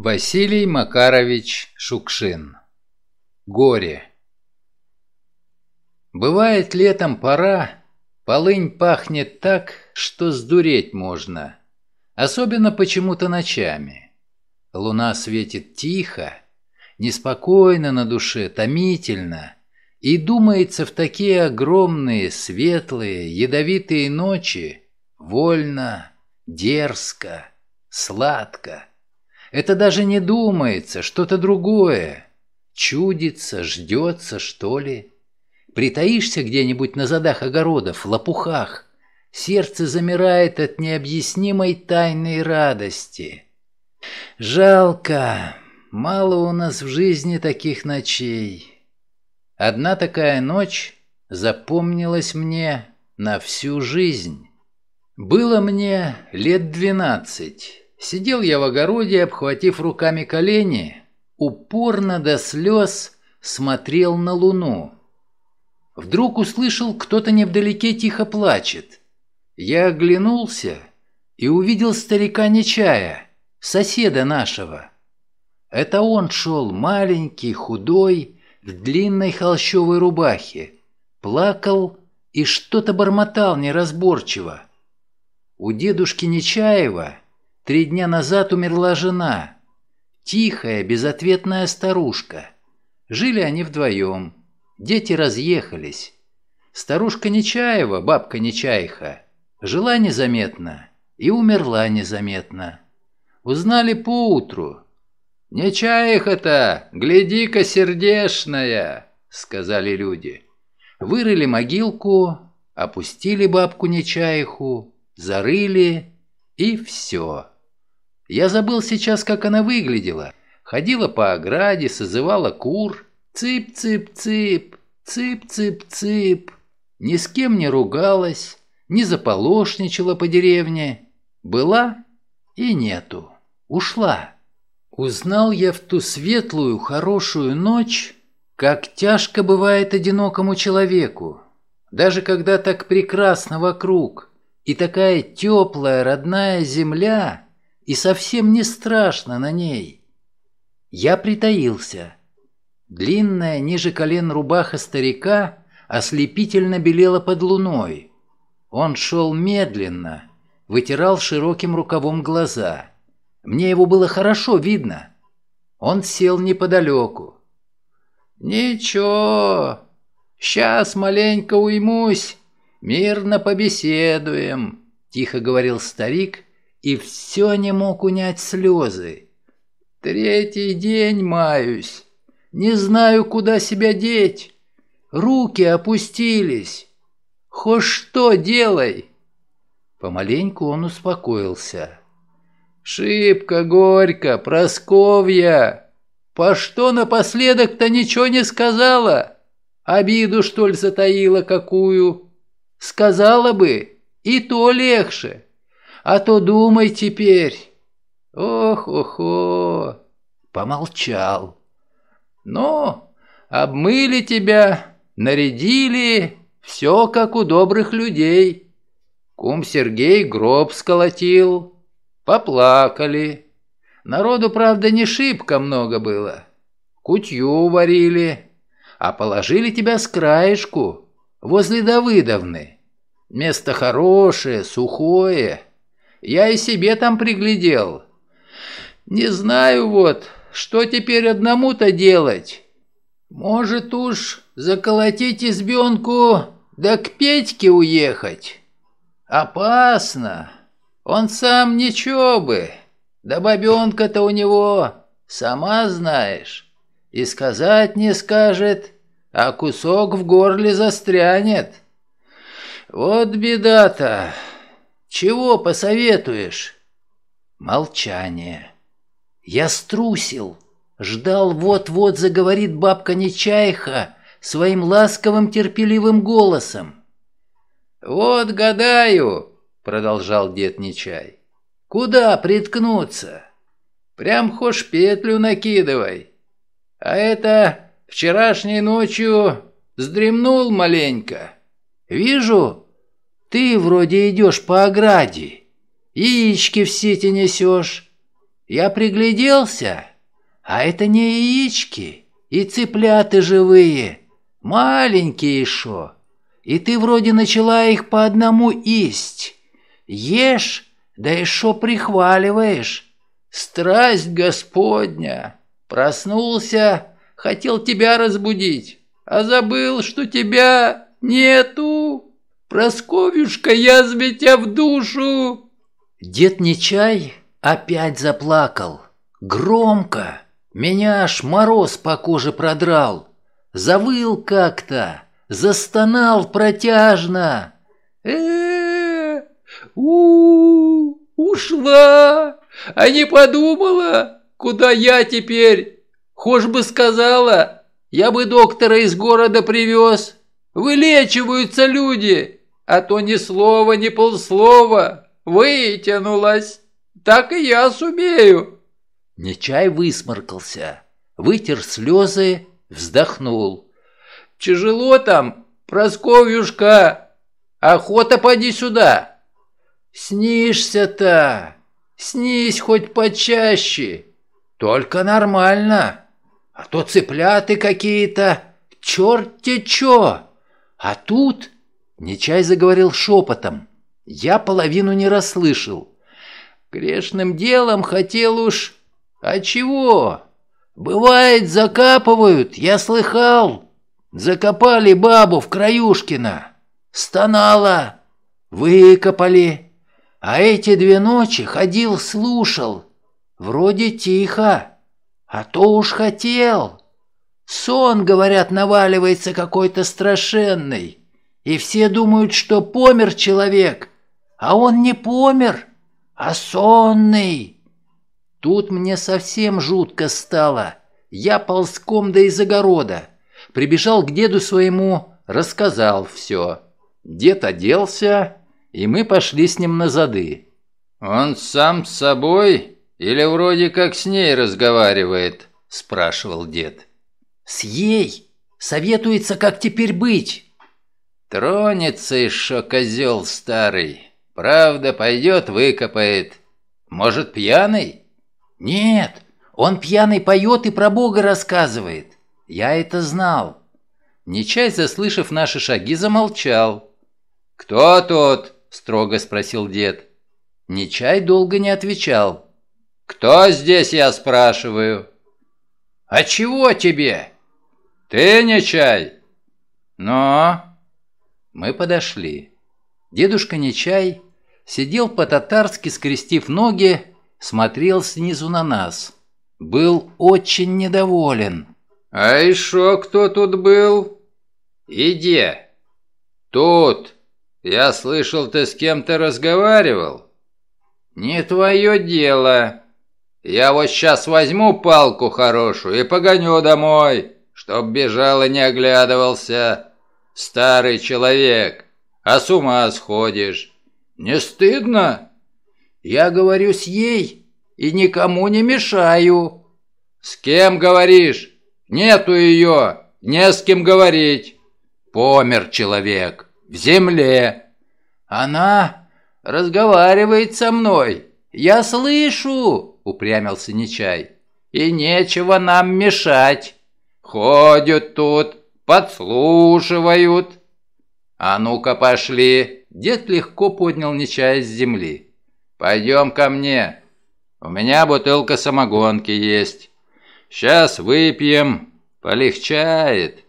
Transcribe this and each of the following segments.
Василий Макарович Шукшин Горе Бывает летом пора, полынь пахнет так, что сдуреть можно. Особенно почему-то ночами. Луна светит тихо, неспокойно на душе, томительно. И думается в такие огромные, светлые, ядовитые ночи вольно, дерзко, сладко. Это даже не думается, что-то другое. Чудится, ждется, что ли. Притаишься где-нибудь на задах огородов, лопухах. Сердце замирает от необъяснимой тайной радости. Жалко, мало у нас в жизни таких ночей. Одна такая ночь запомнилась мне на всю жизнь. Было мне лет двенадцать. Сидел я в огороде, обхватив руками колени, упорно до слез смотрел на луну. Вдруг услышал, кто-то невдалеке тихо плачет. Я оглянулся и увидел старика Нечая, соседа нашего. Это он шел, маленький, худой, в длинной холщовой рубахе, плакал и что-то бормотал неразборчиво. У дедушки Нечаева Три дня назад умерла жена. Тихая, безответная старушка. Жили они вдвоем. Дети разъехались. Старушка Нечаева, бабка Нечаиха, жила незаметно и умерла незаметно. Узнали поутру. «Нечаиха-то, гляди-ка, сердешная!» — сказали люди. Вырыли могилку, опустили бабку Нечаиху, зарыли и все. Я забыл сейчас, как она выглядела. Ходила по ограде, созывала кур. Цып-цып-цып, цып-цып-цып. Ни с кем не ругалась, не заполошничала по деревне. Была и нету. Ушла. Узнал я в ту светлую, хорошую ночь, как тяжко бывает одинокому человеку. Даже когда так прекрасно вокруг, и такая теплая родная земля — и совсем не страшно на ней. Я притаился. Длинная ниже колен рубаха старика ослепительно белела под луной. Он шел медленно, вытирал широким рукавом глаза. Мне его было хорошо видно. Он сел неподалеку. «Ничего, сейчас маленько уймусь, мирно побеседуем», — тихо говорил старик, и все не мог унять слезы. Третий день маюсь, не знаю, куда себя деть. Руки опустились. Хоть что делай. Помаленьку он успокоился. Шибко горько, Просковья. По что напоследок-то ничего не сказала? Обиду, что ли, затаила какую? Сказала бы, и то легче а то думай теперь. Ох-охо!» Помолчал. «Ну, обмыли тебя, нарядили, все как у добрых людей. Кум Сергей гроб сколотил, поплакали. Народу, правда, не шибко много было. Кутью варили, а положили тебя с краешку, возле Давыдовны. Место хорошее, сухое, я и себе там приглядел. Не знаю вот, что теперь одному-то делать. Может уж заколотить избенку, да к Петьке уехать. Опасно. Он сам ничего бы. Да бабенка-то у него, сама знаешь. И сказать не скажет, а кусок в горле застрянет. Вот беда-то. Чего посоветуешь?» Молчание. Я струсил. Ждал, вот-вот заговорит бабка Нечайха своим ласковым терпеливым голосом. «Вот гадаю», — продолжал дед Нечай, — «куда приткнуться? Прям хошь петлю накидывай. А это вчерашней ночью сдремнул маленько. Вижу, ты вроде идешь по ограде, яички в сети несешь. Я пригляделся, а это не яички, и цыпляты живые, маленькие еще. И ты вроде начала их по одному есть. Ешь, да еще прихваливаешь. Страсть Господня. Проснулся, хотел тебя разбудить, а забыл, что тебя нету. Просковюшка, я тебя в душу. Дед Нечай опять заплакал. Громко. Меня аж мороз по коже продрал. Завыл как-то, застонал протяжно. э у ушла, а не подумала, куда я теперь. Хошь бы сказала, я бы доктора из города привез. Вылечиваются люди, а то ни слова, ни полслова. Вытянулась. Так и я сумею. Нечай высморкался, вытер слезы, вздохнул. «Тяжело там, Просковьюшка! Охота поди сюда!» «Снишься-то! Снись хоть почаще! Только нормально! А то цыпляты какие-то, черт-те чё! А тут...» Нечай заговорил шепотом. Я половину не расслышал. «Грешным делом хотел уж...» «А чего? Бывает, закапывают, я слыхал. Закопали бабу в Краюшкино. Стонала. Выкопали. А эти две ночи ходил, слушал. Вроде тихо. А то уж хотел. Сон, говорят, наваливается какой-то страшенный. И все думают, что помер человек. А он не помер, а сонный. Тут мне совсем жутко стало. Я ползком да из огорода. Прибежал к деду своему, рассказал все. Дед оделся, и мы пошли с ним на зады. «Он сам с собой или вроде как с ней разговаривает?» – спрашивал дед. «С ей! Советуется, как теперь быть!» «Тронется еще козел старый. Правда, пойдет, выкопает. Может, пьяный?» «Нет, он пьяный поет и про Бога рассказывает. Я это знал». Нечай, заслышав наши шаги, замолчал. «Кто тут?» – строго спросил дед. Нечай долго не отвечал. «Кто здесь, я спрашиваю?» «А чего тебе?» «Ты, Нечай?» «Но?» Мы подошли. Дедушка Нечай сидел по-татарски, скрестив ноги, смотрел снизу на нас. Был очень недоволен. «А еще кто тут был?» «Иди!» «Тут! Я слышал, ты с кем-то разговаривал?» «Не твое дело. Я вот сейчас возьму палку хорошую и погоню домой, чтоб бежал и не оглядывался. Старый человек, а с ума сходишь. Не стыдно?» Я говорю с ей и никому не мешаю. С кем говоришь? Нету ее, не с кем говорить. Помер человек в земле. Она разговаривает со мной. Я слышу, упрямился Нечай. И нечего нам мешать. Ходят тут, подслушивают. А ну-ка пошли. Дед легко поднял Нечая с земли. «Пойдем ко мне. У меня бутылка самогонки есть. Сейчас выпьем, полегчает».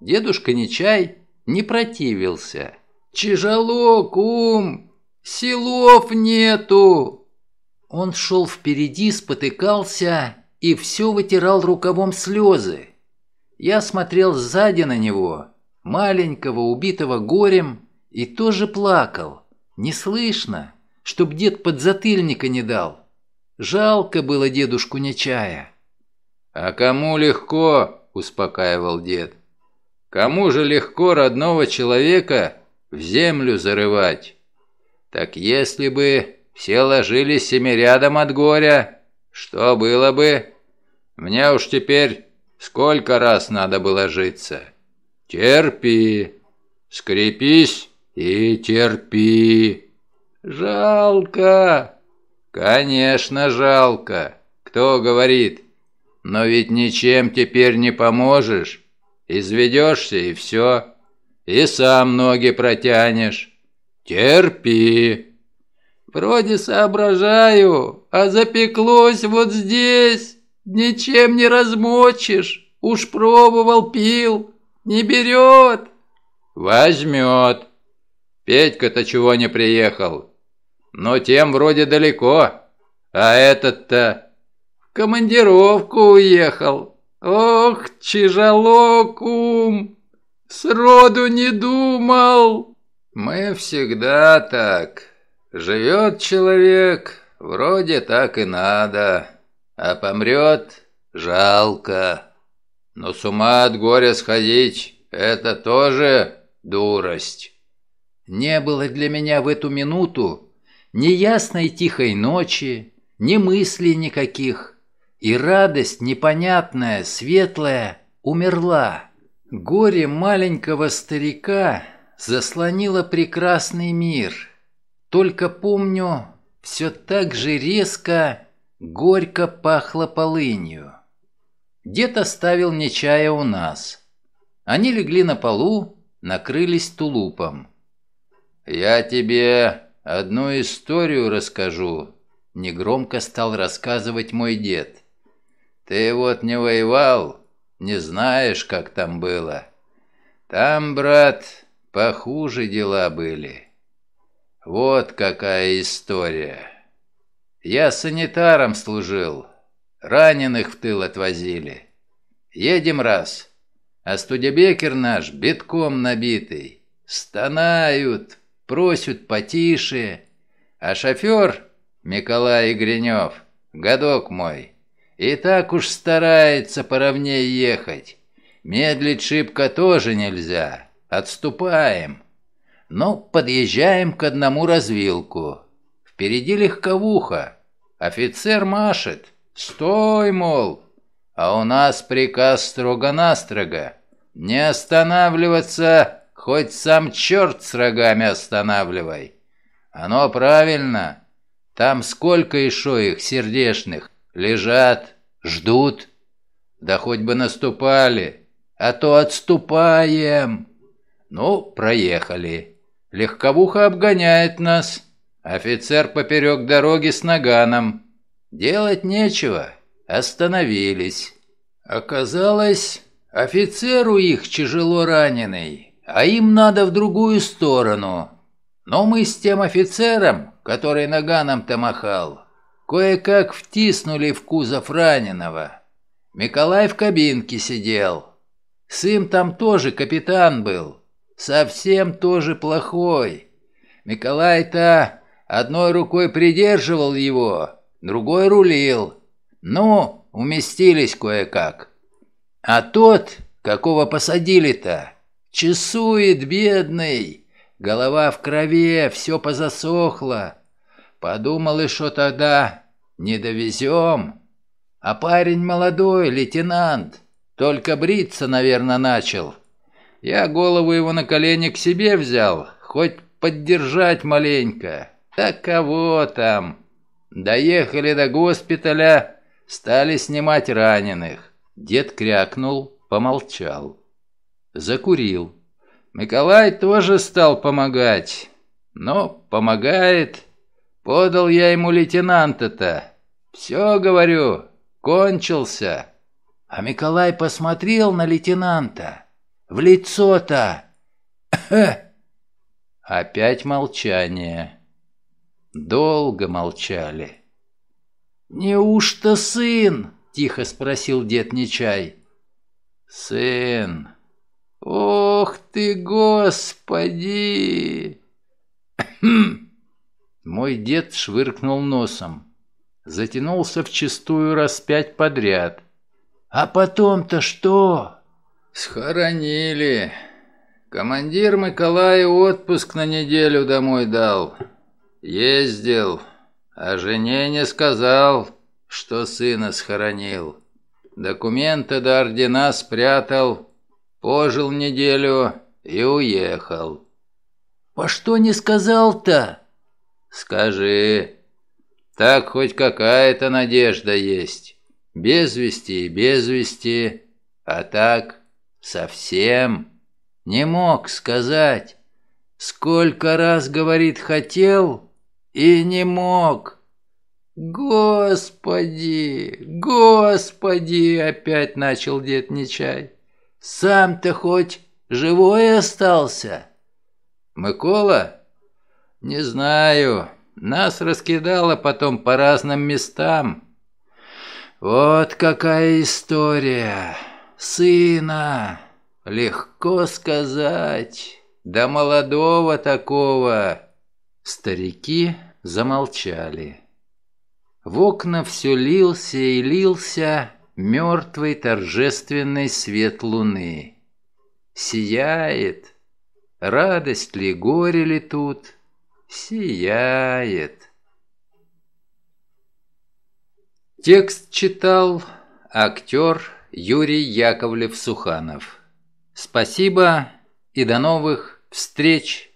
Дедушка Нечай не противился. «Тяжело, кум, силов нету». Он шел впереди, спотыкался и все вытирал рукавом слезы. Я смотрел сзади на него, маленького, убитого горем, и тоже плакал. Не слышно чтоб дед подзатыльника не дал. Жалко было дедушку Нечая. «А кому легко?» – успокаивал дед. «Кому же легко родного человека в землю зарывать? Так если бы все ложились семи рядом от горя, что было бы? Мне уж теперь сколько раз надо было житься? Терпи, скрепись и терпи». «Жалко! «Конечно, жалко. Кто говорит? Но ведь ничем теперь не поможешь. Изведешься и все. И сам ноги протянешь. Терпи». «Вроде соображаю, а запеклось вот здесь. Ничем не размочишь. Уж пробовал, пил. Не берет». «Возьмет. Петька-то чего не приехал? Но тем вроде далеко. А этот-то в командировку уехал. Ох, тяжело, кум. Сроду не думал. Мы всегда так. Живет человек, вроде так и надо. А помрет, жалко. Но с ума от горя сходить — это тоже дурость. Не было для меня в эту минуту ни ясной тихой ночи, ни мыслей никаких, и радость непонятная, светлая умерла. Горе маленького старика заслонило прекрасный мир. Только помню, все так же резко, горько пахло полынью. Дед оставил мне чая у нас. Они легли на полу, накрылись тулупом. «Я тебе одну историю расскажу», — негромко стал рассказывать мой дед. «Ты вот не воевал, не знаешь, как там было. Там, брат, похуже дела были. Вот какая история. Я санитаром служил, раненых в тыл отвозили. Едем раз, а студебекер наш битком набитый. Стонают, просят потише. А шофер, Николай Игренев, годок мой, и так уж старается поровнее ехать. Медлить шибко тоже нельзя. Отступаем. Но подъезжаем к одному развилку. Впереди легковуха. Офицер машет. «Стой, мол!» А у нас приказ строго-настрого. Не останавливаться Хоть сам черт с рогами останавливай. Оно правильно. Там сколько еще их, сердешных, лежат, ждут. Да хоть бы наступали, а то отступаем. Ну, проехали. Легковуха обгоняет нас. Офицер поперек дороги с наганом. Делать нечего. Остановились. Оказалось, офицеру их тяжело раненый а им надо в другую сторону. Но мы с тем офицером, который наганом-то махал, кое-как втиснули в кузов раненого. Миколай в кабинке сидел. Сын там тоже капитан был. Совсем тоже плохой. Миколай-то одной рукой придерживал его, другой рулил. Ну, уместились кое-как. А тот, какого посадили-то, Чесует, бедный. Голова в крови, все позасохло. Подумал, и что тогда не довезем. А парень молодой, лейтенант. Только бриться, наверное, начал. Я голову его на колени к себе взял, хоть поддержать маленько. Так кого там? Доехали до госпиталя, стали снимать раненых. Дед крякнул, помолчал. Закурил. Николай тоже стал помогать. Но помогает. Подал я ему лейтенанта-то. Все, говорю, кончился. А Николай посмотрел на лейтенанта. В лицо-то. Опять молчание. Долго молчали. «Неужто сын?» – тихо спросил дед Нечай. «Сын», «Ох ты, Господи!» Мой дед швыркнул носом. Затянулся в чистую раз пять подряд. «А потом-то что?» «Схоронили. Командир Николай отпуск на неделю домой дал. Ездил, а жене не сказал, что сына схоронил. Документы до ордена спрятал, Пожил неделю и уехал. «По что не сказал-то?» «Скажи». Так хоть какая-то надежда есть. Без вести и без вести, а так совсем не мог сказать. Сколько раз, говорит, хотел и не мог. Господи, господи, опять начал дед Нечай. Сам-то хоть живой остался? Микола? Не знаю. Нас раскидало потом по разным местам. Вот какая история. Сына. Легко сказать. Да молодого такого. Старики замолчали. В окна все лился и лился мертвый торжественный свет луны. Сияет. Радость ли, горе ли тут? Сияет. Текст читал актер Юрий Яковлев-Суханов. Спасибо и до новых встреч!